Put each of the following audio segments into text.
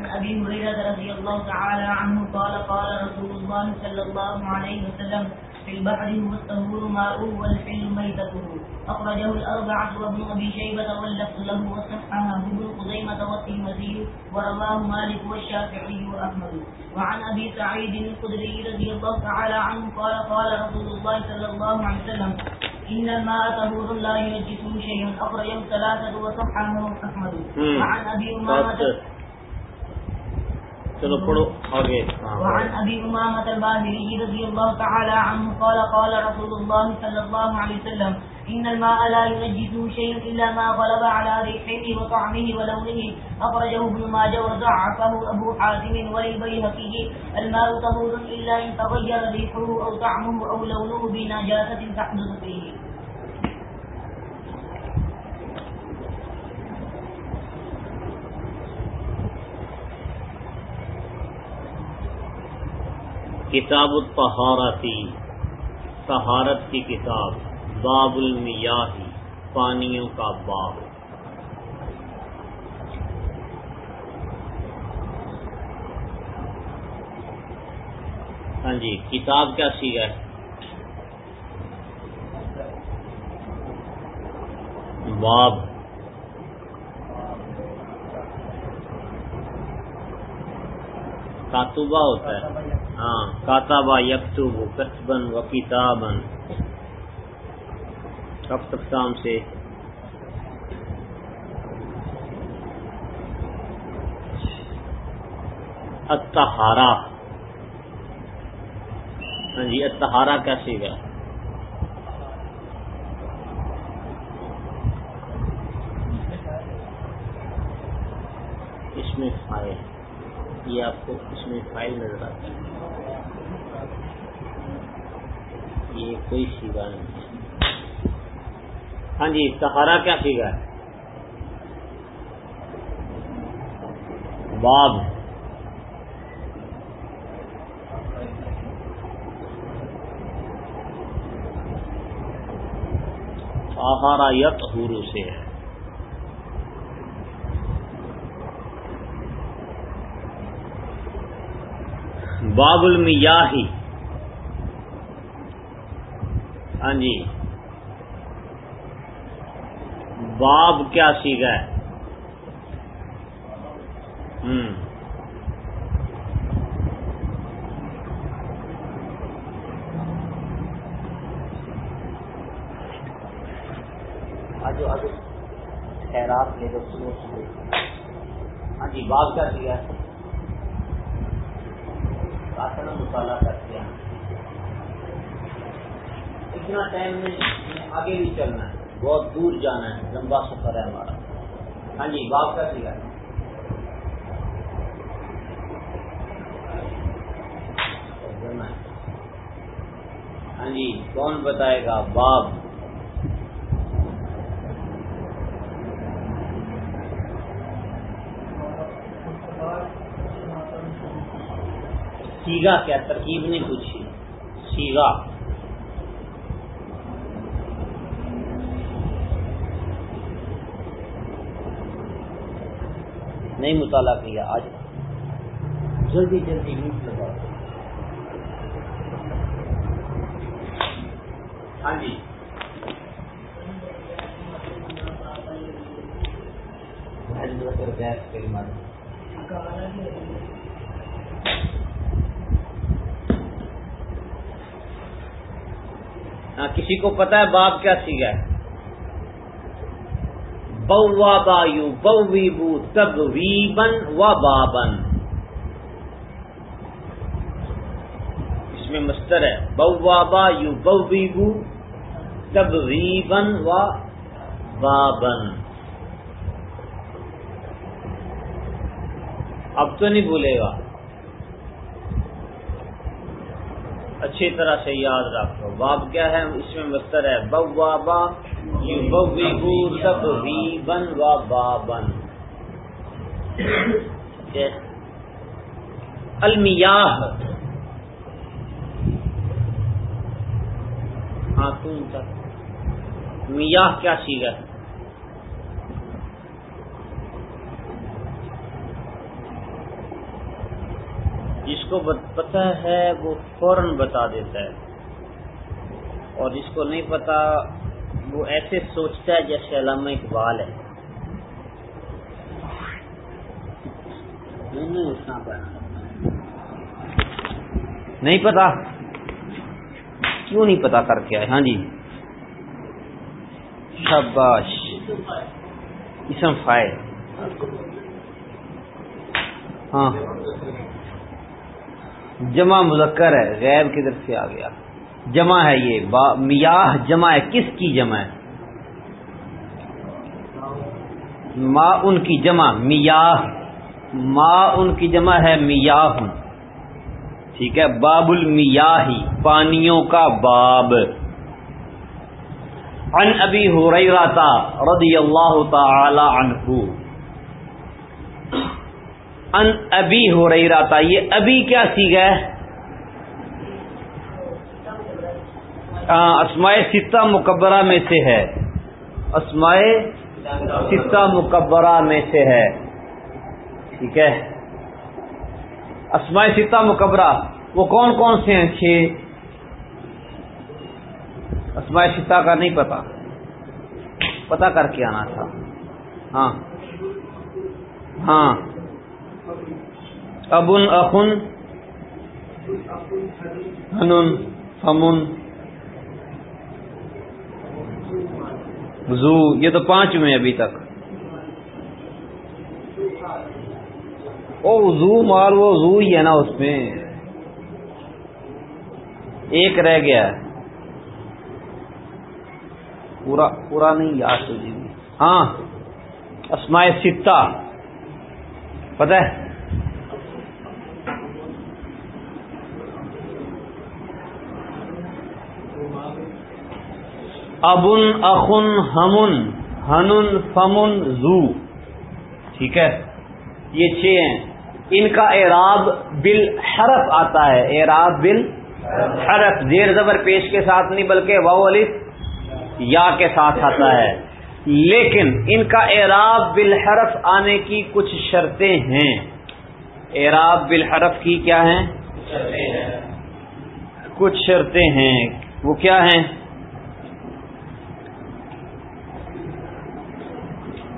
وعن أبي هريرة رضي الله تعالى عنه قال قال رسول الله صلى الله عليه وسلم في البحر هو الطهور ماؤه والحل ميتته. أخرجه الأربعة وابن أبي شيبة واللفظ له وصححه ابن خزيمة والترمذي ورواه مالك والشافعي وأحمد. وعن أبي سعيد الخدري رضي الله تعالى عنه قال قال رسول الله صلى الله عليه وسلم إن الماء طهور لا ينجسه شيء. أخرجه ثلاثة وصححه أحمد. وعن أبي أمامة چلو پڑھو آگے۔ وعن ابي امامه الباهلي رضي الله تعالى عنه قال قال رسول الله صلى الله عليه وسلم ان الماء لا ينجسه شيء الا ما غلب على ريحه وطعمه ولونه. اخرجه ابن ماجه وضعفه ابو حاتم وللبيهقي الماء طهور الا ان تغير ريحه او طعمه او لونه بنجاسه تحدث فيه. کتاب الطہارتی، طہارت کی کتاب، باب المیاہی پانیوں کا باب ہاں جی کتاب کیا سی ہے؟ باب۔ کاتوبہ ہوتا ہے۔ ہاں کاتابا یکتوب کتبن و کتابن کب اقسام سے اتہارا ہاں جی اتہارا کیسے گا اس میں فائل۔ یہ آپ کو اس میں فائل نظر آتا ہے۔ یہ کوئی سیگا نہیں ہاں جی سہارا کیا سیگا ہے؟ باب۔ آہارا یت ہورو سے ہے۔ باب المیاہی۔ ہاں جی۔ باب کیا سیکھا ہے؟ ہوں آجو آجو۔ خیرات لے دو سنو سنو۔ ہاں جی باب کیا سیکھا ہے؟ کاتنا مطالعہ کرتے ہیں۔ اتنا ٹائم نہیں آگے بھی چلنا ہے، بہت دور جانا ہے، لمبا سفر ہے ہمارا۔ ہاں جی باپ کا سیکھا ہاں جی کون بتائے گا؟ باپ سیگا کیا؟ ترکیب نہیں پوچھی۔ سیگا۔ نہیں مطالعہ کیا آج۔ جلدی جلدی میٹ لگا ہاں جی۔ گیس کے مار ہاں کسی کو پتا ہے باپ کیا سیکھا ہے؟ بوا بایو بوی بو تب وی بن و بابن اس میں مستر ہے بوا بایو بوی بو تب وی بن و بابن اب تو نہیں بھولے گا۔ اچھی طرح سے یاد رکھو۔ باب کیا ہے؟ اس میں مستر ہے بوا با سب وی بن و بابن المیاہ۔ ہاں تم تک۔ میاہ کیا سیگا کو پتہ ہے، وہ فوراً بتا دیتا ہے۔ اور جس کو نہیں پتا، وہ ایسے سوچتا ہے جیسے علامہ اقبال ہے۔ نہیں پتا؟ کیوں نہیں پتا کر کے آئے؟ ہاں جی۔ شاباش۔ اسم فائل۔ ہاں۔ جمع مذکر ہے غیر کدھر سے آ گیا؟ جمع ہے یہ میاہ جمع ہے، کس کی جمع ہے؟ ما ان کی جمع، میاہ، ما ان کی جمع ہے، میاہ۔ ٹھیک ہے، باب المیاہی پانیوں کا باب۔ عن ابی حریرہ رضی اللہ تعالی عنہ۔ ان ابی حریرہ یہ ابھی کیا سیگا ہے؟ اسماء ستہ مکبرہ میں سے ہے۔ اسماء ستہ مکبرہ میں سے ہے۔ ٹھیک ہے۔ اسماء ستہ مکبرہ، وہ کون کون سے ہیں؟ چھ۔ اسماء ستہ کا نہیں پتا۔ پتا کر کے آنا تھا۔ ہاں۔ ہاں۔ ابن اخن ہنن فمن، زو، یہ تو پانچ میں ابھی تک۔ او زو مال، وہ زو ہی ہے نا اس میں۔ ایک رہ گیا۔ ہے پورا پورا نہیں، یاد تجھے ہاں اسماء ستہ پتہ ہے؟ ابن، اخن، ہمن، ہنن، فمن، زو۔ ٹھیک ہے؟ یہ چھ ہیں۔ ان کا اعراب بل حرف آتا ہے۔ اعراب بل حرف زیر زبر پیش کے ساتھ نہیں، بلکہ واؤ الف یا کے ساتھ آتا ہے۔ لیکن ان کا اعراب بالحرف آنے کی کچھ شرطیں ہیں۔ اعراب بالحرف کی کیا ہیں؟ کچھ شرطیں ہیں۔ وہ کیا ہیں؟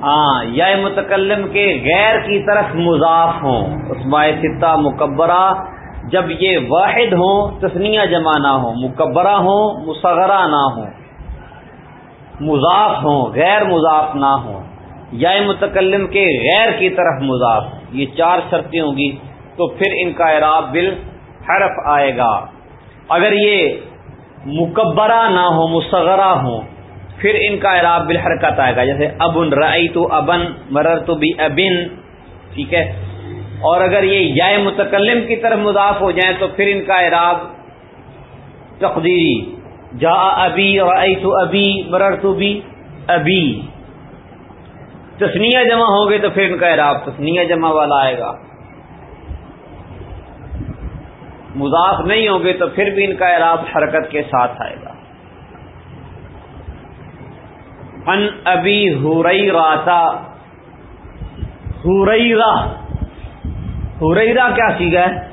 ہاں یا متکلم کے غیر کی طرف مضاف ہوں۔ اسماء ستہ مکبرہ، جب یہ واحد ہوں، تسنیہ جمع نہ ہو مکبرہ ہوں، مصغرہ نہ ہوں۔ مضاف ہوں، غیر مضاف نہ ہوں۔ یا متکلم کے غیر کی طرف مضاف۔ یہ چار شرطیں ہوں گی، تو پھر ان کا اعراب بال حرف آئے گا۔ اگر یہ مکبرہ نہ ہو مصغرہ ہوں پھر ان کا اعراب بالحرکت آئے گا، جیسے ابن رئی تو ابن مرر تو بھی ابن، ٹھیک ہے؟ اور اگر یہ یا متکلم کی طرف مضاف ہو جائیں تو پھر ان کا اعراب تقدیری جا ابی رئی تو ابی مرر تو بھی ابی۔ تسنیہ جمع ہوں گے تو پھر ان کا اعراب تسنیہ جمع والا آئے گا۔ مضاف نہیں ہوں گے تو پھر بھی ان کا اعراب حرکت کے ساتھ آئے گا۔ ان ابی ہورئی راتا ہورئیرا کیا سیکھا ہے؟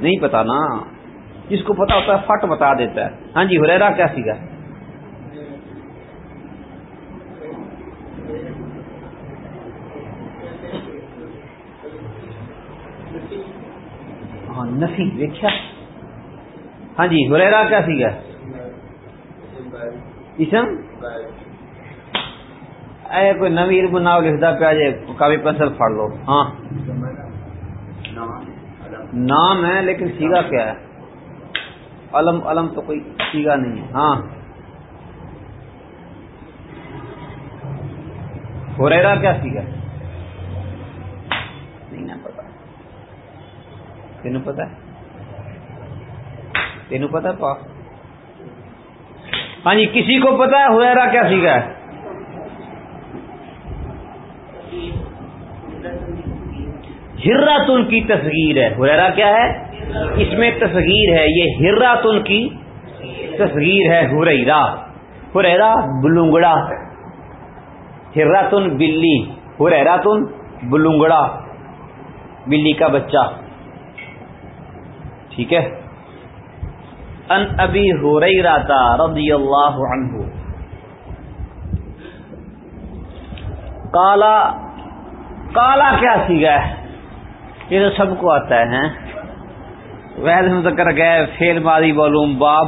نہیں پتا نا۔ جس کو پتا ہوتا ہے فٹ بتا دیتا ہے۔ ہاں جی ہریرا کیا سیکھا ہے؟ ہاں نفی دیکھا ہاں جی ہریرا کیا سیکھا ہے؟ اسم اے کوئی نوی علم ناو لکھتا پیا جائے کافی پینسل پھاڑ لو۔ ہاں۔ نام ہے لیکن سیگا کیا ہے؟ علم علم تو کوئی سیگا نہیں ہے۔ ہاں۔ ہوریرا کیا سیگا نہیں نہ پتا۔ تینوں پتا تینوں پتا پا ہاں جی کسی کو پتا ہے ہویرا کیا سیکھا ہے؟ ہراتن کی تصغیر ہے۔ ہویرا کیا ہے؟ اس میں تصغیر ہے۔ یہ ہراتن کی تصغیر ہے ہریرا ہریرا بلونگڑا۔ ہراتن بلی۔ ہریراتن بلونگڑا۔ بلی کا بچہ۔ ٹھیک ہے؟ ان ابی ہو رہی رہتا رضی اللہ عنہ۔ کالا کالا کیا سیگا ہے؟ یہ تو سب کو آتا ہے ویسے مذکر گئے، فیل مادی معلوم باب۔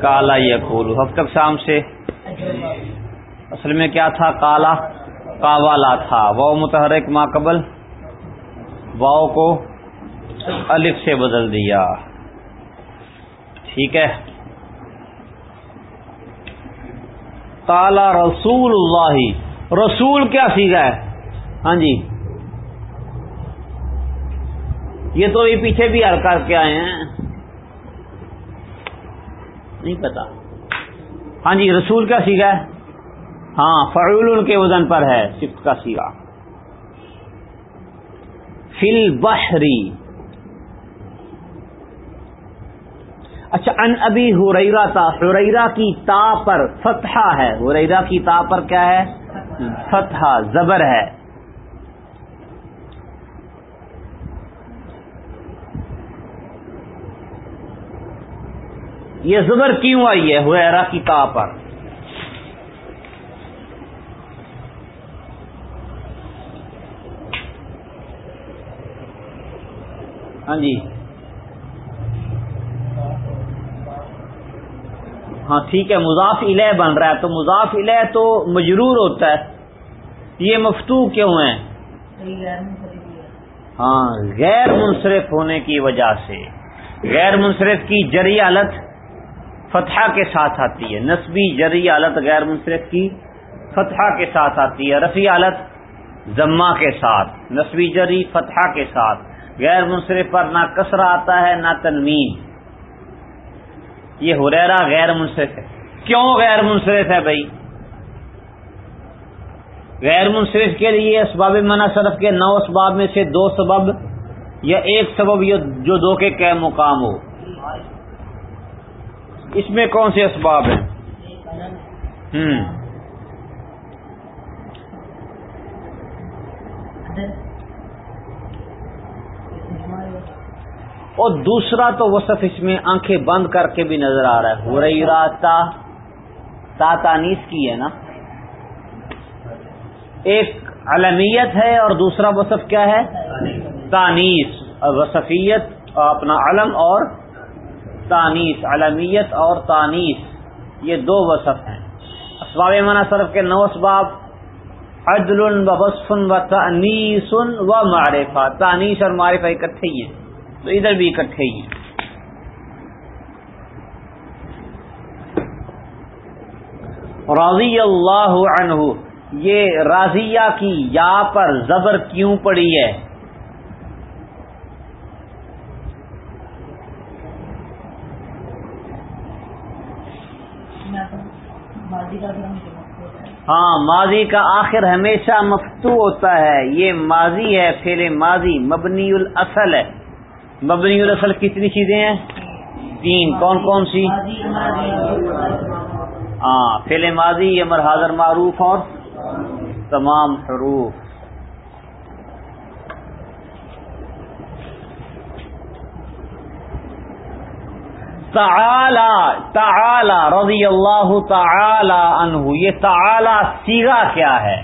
کالا یقول حفت اقسام سے۔ اصل میں کیا تھا؟ کالا، کاوالا تھا۔ واؤ متحرک ما قبل، واؤ کو الف سے بدل دیا۔ ٹھیک ہے۔ کالا رسول اللہ رسول کیا سیکھا ہے؟ ہاں جی۔ یہ تو یہ پیچھے بھی ہر کر کے آئے ہیں۔ نہیں پتا۔ ہاں جی رسول کیا سیکھا ہے؟ ہاں فعول کے وزن پر ہے صفت کا سیگا۔ فل بحری اچھا ان ابھی ہریرا تا ہریرا کی تا پر فتحہ ہے۔ ہریرا کی تا پر کیا ہے؟ فتحہ، زبر ہے۔ یہ زبر کیوں آئی ہے؟ ہریرا کی تا پر۔ ہاں جی۔ ہاں ٹھیک ہے، مضاف الہ بن رہا ہے۔ تو مضاف الہ تو مجرور ہوتا ہے۔ یہ مفتو کیوں ہے ہاں غیر منصرف ہونے کی وجہ سے۔ غیر منصرف کی جری حالت فتحہ کے ساتھ آتی ہے۔ نسبی جری حالت غیر منصرف کی فتحہ کے ساتھ آتی ہے۔ رفیع حالت ضمہ کے ساتھ۔ نسبی جری فتحہ کے ساتھ۔ غیر منصرف پر نہ کسرا آتا ہے، نہ تنمین یہ ہریرا غیر منصرف ہے۔ کیوں غیر منصرف ہے بھائی؟ غیر منصرف کے لیے اسباب منع صرف کے نو اسباب میں سے دو سبب یا ایک سبب جو دو کے کہ مقام ہو۔ اس میں کون سے اسباب ہیں؟ ہوں اور دوسرا تو وصف اس میں آنکھیں بند کر کے بھی نظر آ رہا ہے۔ ہو رہی تا تانیس کی ہے نا۔ ایک علمیت ہے اور دوسرا وصف کیا ہے؟ تانیس وصفیت اپنا علم اور تانیس علمیت اور تانیس یہ دو وصف ہیں۔ اسباب منع صرف کے نو اسباب۔ عدل و وصف و تانیس و معرفہ۔ تانیس اور معرفہ اکٹھے ہی ہیں۔ تو ادھر بھی اکٹھے ہی راضی اللہ عنہ، یہ راضیہ کی یا پر زبر کیوں پڑی ہے؟ ہاں ماضی کا آخر ہمیشہ مفتو ہوتا ہے۔ یہ ماضی ہے پھر ماضی، مبنی الاصل ہے۔ مبنی الاصل کتنی چیزیں ہیں؟ تین. کون کون سی؟ ہاں فیل ماضی، امر حاضر، معروف اور تمام حروف. تعالی تعالی رضی اللہ تعالی عنہ. یہ تعالی سیگا کیا ہے؟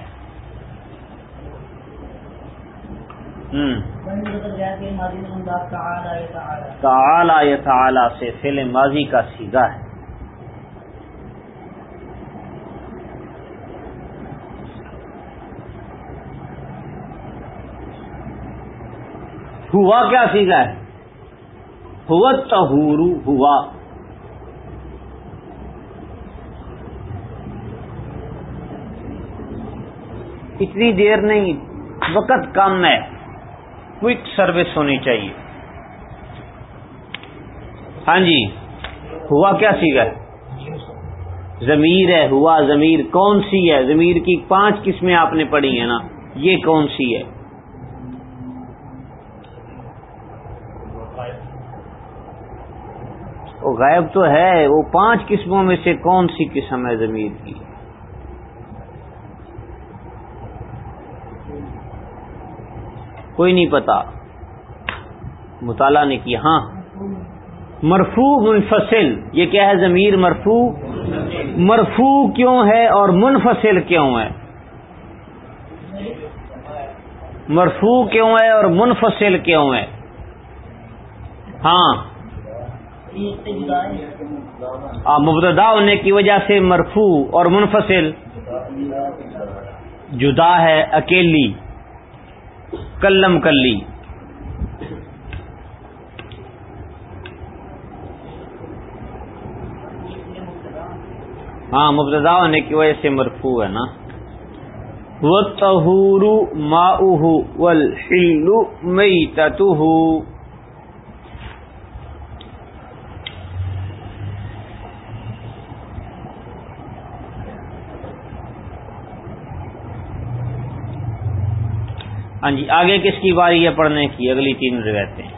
تعالی تعالی سے فعل ماضی کا سیگا ہے۔ ہوا کیا سیگا ہے؟ ہوا تہورو ہوا۔ اتنی دیر نہیں، وقت کم ہے۔ کوئک سروس ہونی چاہیے۔ ہاں جی ہوا کیا سیکھا ضمیر ہے، ہوا ضمیر کون سی ہے؟ ضمیر کی پانچ قسمیں آپ نے پڑھی ہیں نا۔ یہ کون سی ہے؟ وہ غائب تو ہے۔ وہ پانچ قسموں میں سے کون سی قسم ہے ضمیر کی؟ کوئی نہیں پتا۔ مطالعہ نے کیا ہاں۔ مرفو منفصل، یہ کیا ہے ضمیر مرفو مرفو کیوں ہے اور منفصل کیوں ہے؟ مرفو کیوں ہے اور منفصل کیوں ہے؟ ہاں۔ مبتدا ہونے کی وجہ سے مرفو اور منفصل۔ جدا ہے، اکیلی۔ کلم کلی ہاں مبتدا ہونے کی وجہ سے مرفوع ہے نا۔ وہ تہور ماحلو مئی ہاں جی آگے کس کی باری ہے پڑھنے کی؟ اگلی تین روایتیں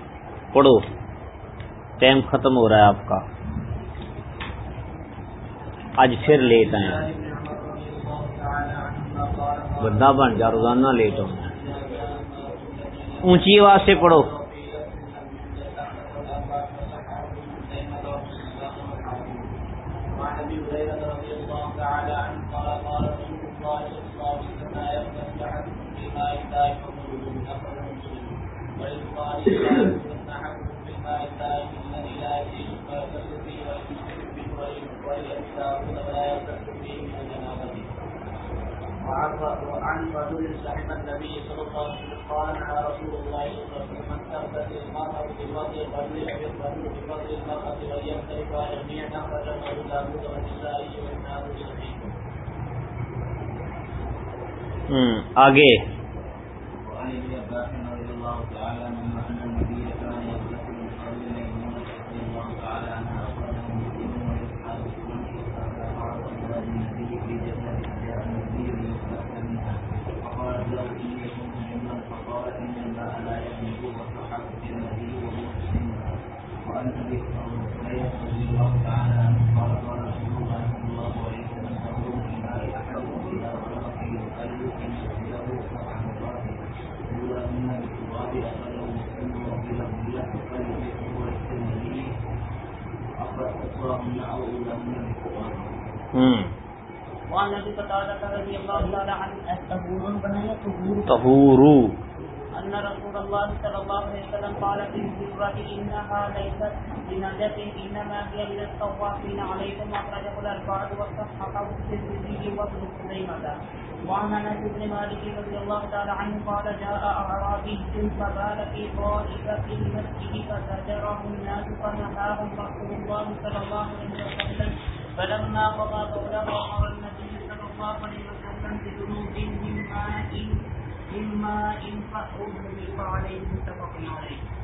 پڑھو۔ ٹائم ختم ہو رہا ہے آپ کا۔ آج پھر لیٹ آئے بندہ بن جا، روزانہ لیٹ ہونا اونچی آواز سے پڑھو۔ وعن رجل صاحب النبي صلى الله عليه وسلم قال نهى رسول الله صلى الله عليه وسلم من تغتسل المرأة بفضل الرجل يقبل بفضل المرأة وليمتلك جميعا أخرجه أبو داود والنسائي وإسناده صحيح. آگے أخراهن ان رسول الله صلى الله عليه وسلم قال في الذرة انها ليست بنجس انما هي من للطوافين عليكم اخرجه الاربعه والصححه الترمذي وابن خزيمه وعن انس بن مالك رضي الله تعالى عنه قال جاء اعرابي فبال في طائفه المسجد فزجره الناس فنهاهم رسول الله صلى الله عليه وسلم. فلما قضى قوله امر النبي صلى الله عليه وسلم من ماء من ماء متفق عليه